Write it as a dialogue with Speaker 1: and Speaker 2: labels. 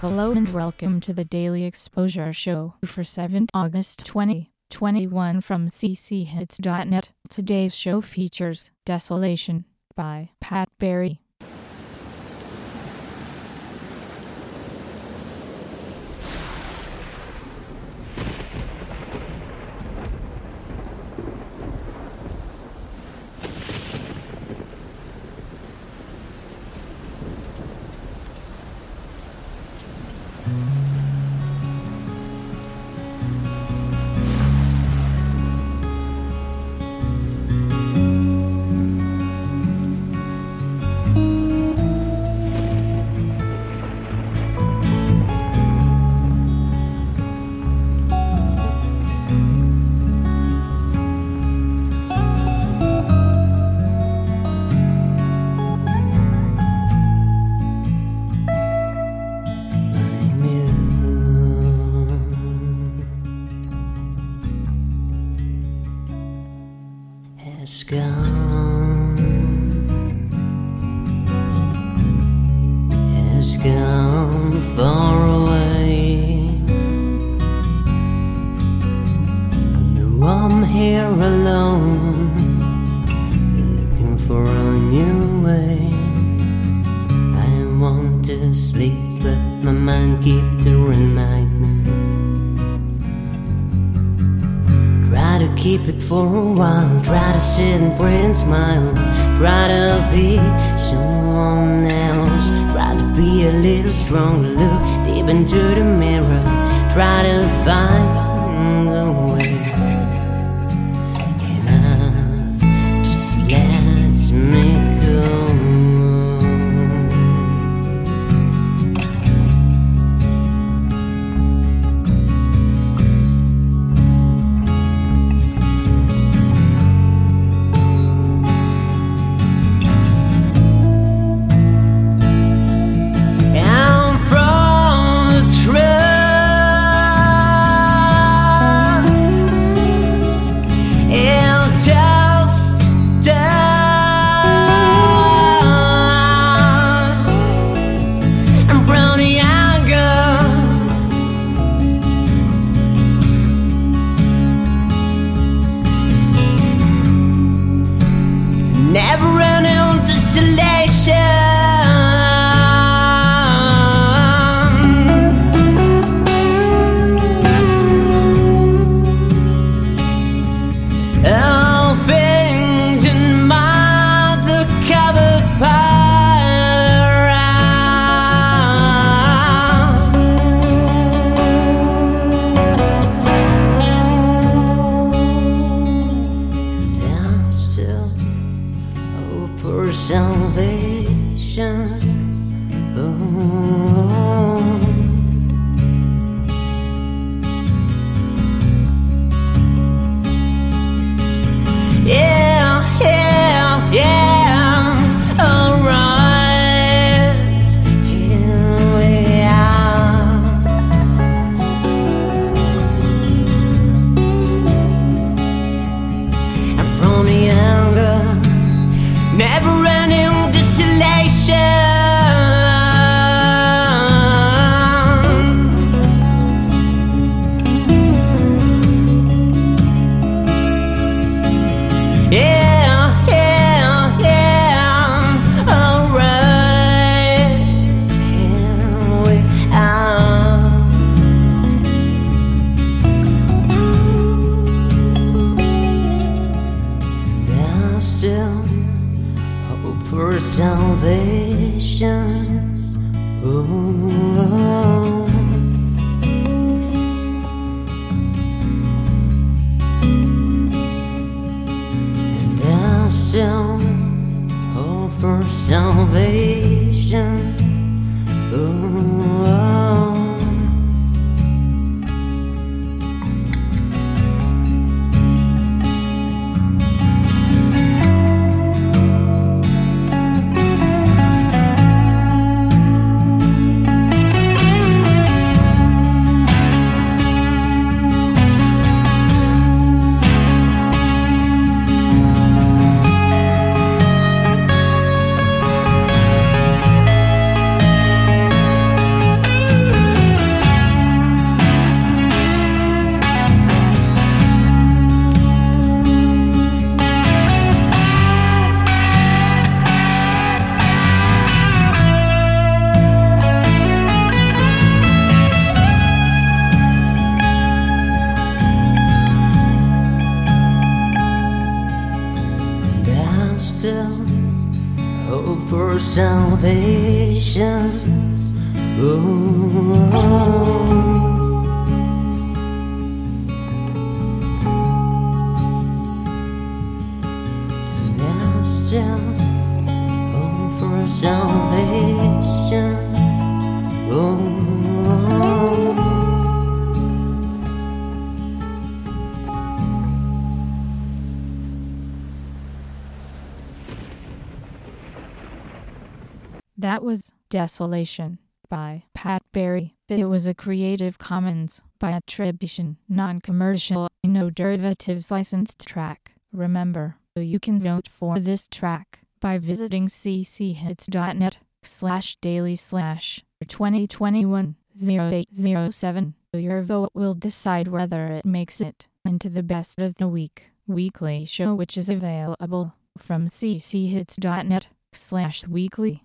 Speaker 1: Hello and welcome to the Daily Exposure Show for 7th August 2021 from cchits.net. Today's show features Desolation by Pat Berry.
Speaker 2: Gone, has gone far away. Now I'm here alone, looking for a new way. I want to sleep, but my mind keeps to remind me. To keep it for a while. Try to sit and pray and smile. Try to be someone else. Try to be a little stronger. Look deep into the mirror. Try to find a way. Ending desolation. Oh. And there's still for salvation. Oh. hope for salvation. Oh. For salvation. Oh.
Speaker 1: That was Desolation by Pat Barry. It was a Creative Commons by attribution, non-commercial, no derivatives licensed track. Remember, you can vote for this track by visiting cchits.net slash daily slash 2021 0807. Your vote will decide whether it makes it into the best of the week weekly show which is available from cchits.net slash weekly.